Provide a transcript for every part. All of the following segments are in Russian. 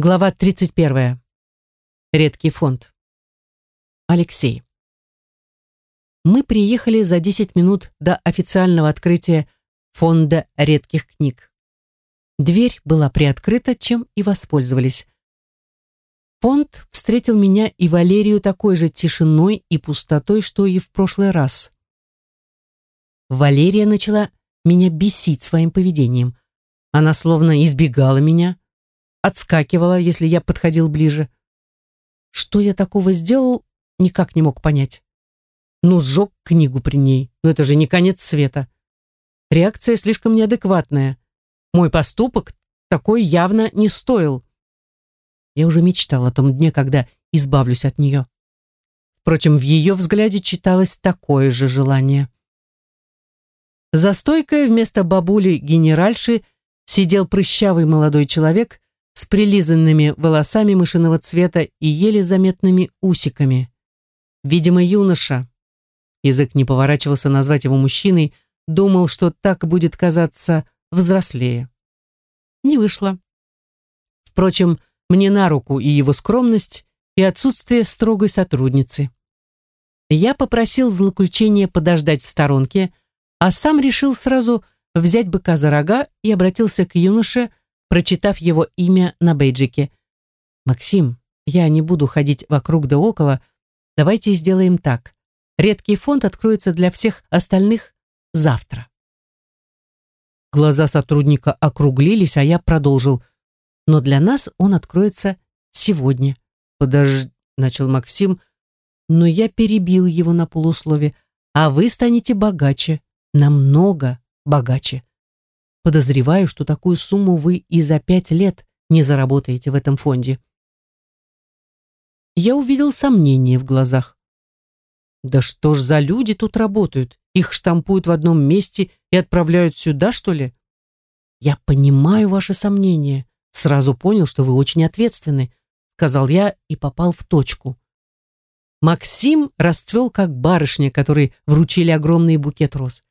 Глава 31. Редкий фонд. Алексей. Мы приехали за 10 минут до официального открытия фонда редких книг. Дверь была приоткрыта, чем и воспользовались. Фонд встретил меня и Валерию такой же тишиной и пустотой, что и в прошлый раз. Валерия начала меня бесить своим поведением. Она словно избегала меня, отскакивала, если я подходил ближе. Что я такого сделал, никак не мог понять. Ну, сжег книгу при ней, но это же не конец света. Реакция слишком неадекватная. Мой поступок такой явно не стоил. Я уже мечтал о том дне, когда избавлюсь от нее. Впрочем, в ее взгляде читалось такое же желание. За стойкой вместо бабули-генеральши сидел прыщавый молодой человек с прилизанными волосами мышиного цвета и еле заметными усиками. Видимо, юноша. Язык не поворачивался назвать его мужчиной, думал, что так будет казаться взрослее. Не вышло. Впрочем, мне на руку и его скромность, и отсутствие строгой сотрудницы. Я попросил злоключения подождать в сторонке, а сам решил сразу взять быка за рога и обратился к юноше, прочитав его имя на бейджике. «Максим, я не буду ходить вокруг да около. Давайте сделаем так. Редкий фонд откроется для всех остальных завтра». Глаза сотрудника округлились, а я продолжил. «Но для нас он откроется сегодня». «Подожди», — начал Максим, но я перебил его на полуслове. «А вы станете богаче, намного богаче». Подозреваю, что такую сумму вы и за пять лет не заработаете в этом фонде. Я увидел сомнение в глазах. Да что ж за люди тут работают? Их штампуют в одном месте и отправляют сюда, что ли? Я понимаю ваши сомнения. Сразу понял, что вы очень ответственны, сказал я и попал в точку. Максим расцвел как барышня, которой вручили огромный букет роз.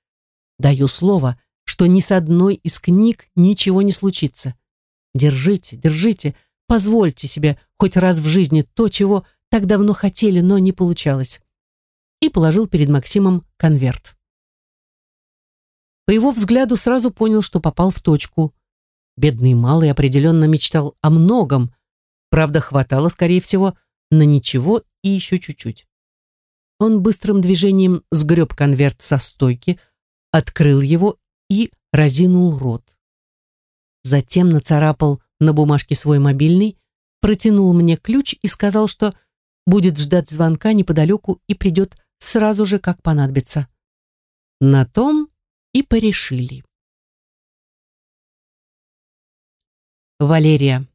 Даю слово, что ни с одной из книг ничего не случится. Держите, держите, позвольте себе хоть раз в жизни то, чего так давно хотели, но не получалось. И положил перед Максимом конверт. По его взгляду сразу понял, что попал в точку. Бедный малый определенно мечтал о многом, правда, хватало, скорее всего, на ничего и еще чуть-чуть. Он быстрым движением сгреб конверт со стойки, открыл его и разинул рот. Затем нацарапал на бумажке свой мобильный, протянул мне ключ и сказал, что будет ждать звонка неподалеку и придет сразу же, как понадобится. На том и порешили. Валерия.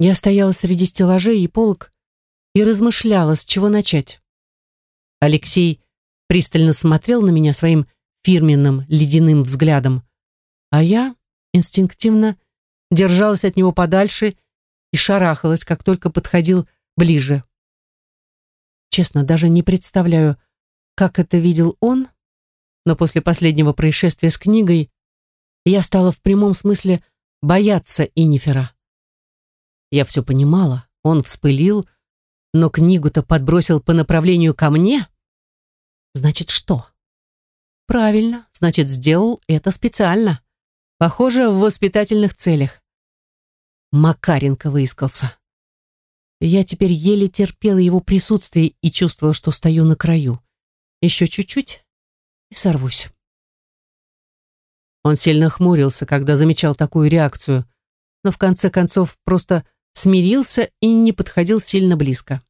Я стояла среди стеллажей и полок и размышляла, с чего начать. Алексей пристально смотрел на меня своим фирменным ледяным взглядом, а я инстинктивно держалась от него подальше и шарахалась, как только подходил ближе. Честно, даже не представляю, как это видел он, но после последнего происшествия с книгой я стала в прямом смысле бояться Инифера. Я все понимала, он вспылил, но книгу-то подбросил по направлению ко мне. Значит, что? Правильно, значит, сделал это специально. Похоже, в воспитательных целях. Макаренко выискался. Я теперь еле терпела его присутствие и чувствовала, что стою на краю. Еще чуть-чуть и сорвусь. Он сильно хмурился, когда замечал такую реакцию, но в конце концов просто смирился и не подходил сильно близко.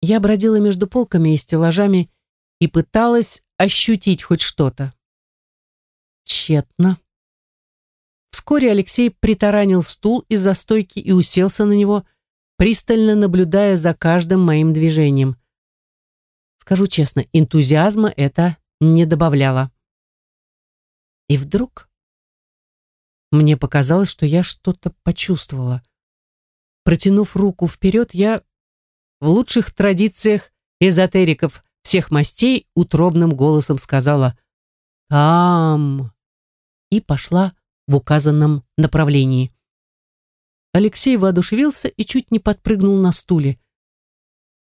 Я бродила между полками и стеллажами и пыталась ощутить хоть что-то. Тщетно. Вскоре Алексей притаранил стул из-за стойки и уселся на него, пристально наблюдая за каждым моим движением. Скажу честно, энтузиазма это не добавляло. И вдруг мне показалось, что я что-то почувствовала. Протянув руку вперед, я в лучших традициях эзотериков всех мастей утробным голосом сказала «Там!» и пошла в указанном направлении. Алексей воодушевился и чуть не подпрыгнул на стуле.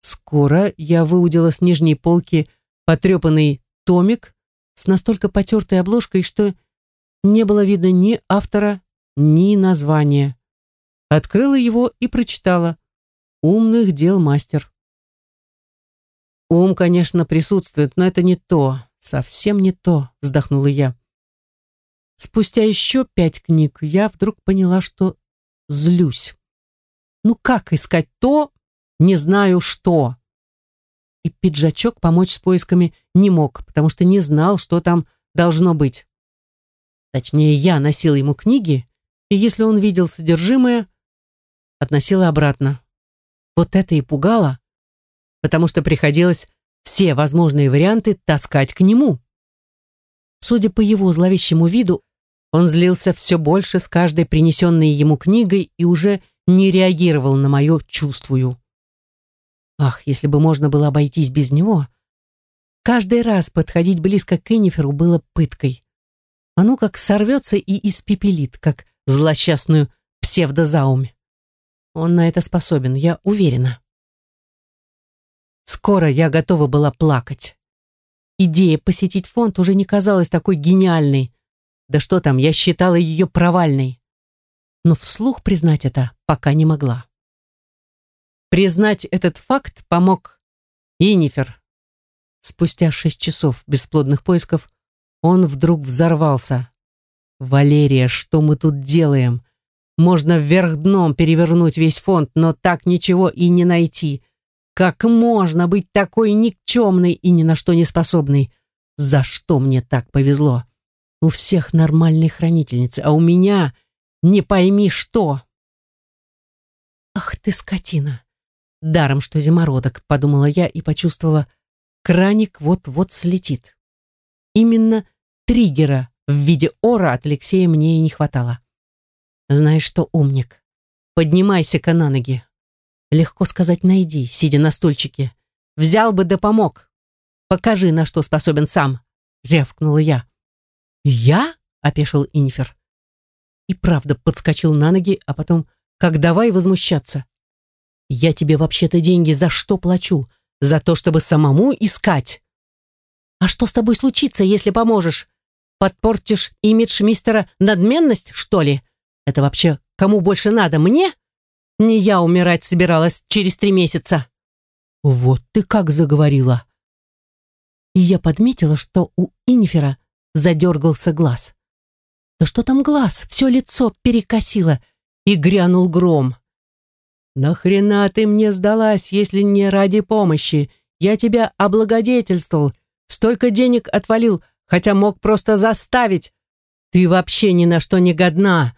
Скоро я выудила с нижней полки потрепанный томик с настолько потертой обложкой, что не было видно ни автора, ни названия. Открыла его и прочитала «Умных дел мастер». Ум, конечно, присутствует, но это не то, совсем не то, вздохнула я. Спустя еще пять книг я вдруг поняла, что злюсь. Ну как искать то, не знаю что. И пиджачок помочь с поисками не мог, потому что не знал, что там должно быть. Точнее, я носила ему книги, и если он видел содержимое, относила обратно. Вот это и пугало, потому что приходилось все возможные варианты таскать к нему. Судя по его зловещему виду, он злился все больше с каждой принесенной ему книгой и уже не реагировал на мое «чувствую». Ах, если бы можно было обойтись без него. Каждый раз подходить близко к Энниферу было пыткой. Оно как сорвется и испепелит, как злосчастную псевдозаумь. Он на это способен, я уверена. Скоро я готова была плакать. Идея посетить фонд уже не казалась такой гениальной. Да что там, я считала ее провальной. Но вслух признать это пока не могла. Признать этот факт помог Инифер. Спустя шесть часов бесплодных поисков он вдруг взорвался. «Валерия, что мы тут делаем? Можно вверх дном перевернуть весь фонд, но так ничего и не найти. Как можно быть такой никчемной и ни на что не способной? За что мне так повезло?» У всех нормальные хранительницы, а у меня не пойми что. Ах ты скотина! Даром, что зимородок, подумала я и почувствовала, краник вот-вот слетит. Именно триггера в виде ора от Алексея мне и не хватало. Знаешь что, умник, поднимайся-ка на ноги. Легко сказать найди, сидя на стульчике. Взял бы да помог. Покажи, на что способен сам, рявкнула я. «Я?» — опешил Инфер. И правда подскочил на ноги, а потом как давай возмущаться. «Я тебе вообще-то деньги за что плачу? За то, чтобы самому искать?» «А что с тобой случится, если поможешь? Подпортишь имидж мистера надменность, что ли? Это вообще кому больше надо, мне? Не я умирать собиралась через три месяца». «Вот ты как заговорила!» И я подметила, что у Инфера задергался глаз. Да что там глаз, все лицо перекосило, и грянул гром. «Нахрена ты мне сдалась, если не ради помощи? Я тебя облагодетельствовал, столько денег отвалил, хотя мог просто заставить. Ты вообще ни на что не годна.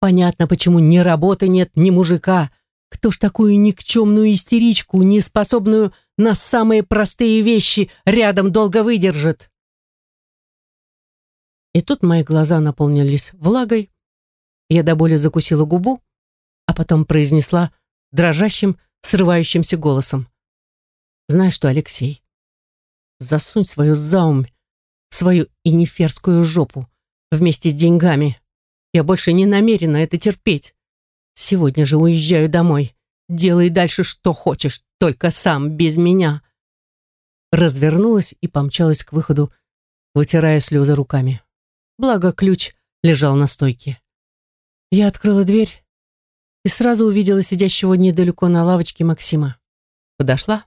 Понятно, почему ни работы нет, ни мужика. Кто ж такую никчемную истеричку, не способную на самые простые вещи, рядом долго выдержит?» И тут мои глаза наполнились влагой. Я до боли закусила губу, а потом произнесла дрожащим, срывающимся голосом. «Знаешь что, Алексей, засунь свою заумь свою иниферскую жопу вместе с деньгами. Я больше не намерена это терпеть. Сегодня же уезжаю домой. Делай дальше что хочешь, только сам, без меня». Развернулась и помчалась к выходу, вытирая слезы руками благо ключ лежал на стойке. Я открыла дверь и сразу увидела сидящего недалеко на лавочке Максима. Подошла,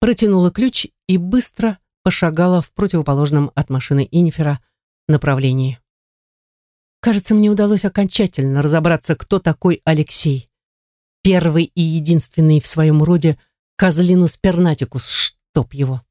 протянула ключ и быстро пошагала в противоположном от машины Инфера направлении. Кажется, мне удалось окончательно разобраться, кто такой Алексей. Первый и единственный в своем роде козлинус пернатикус, чтоб его.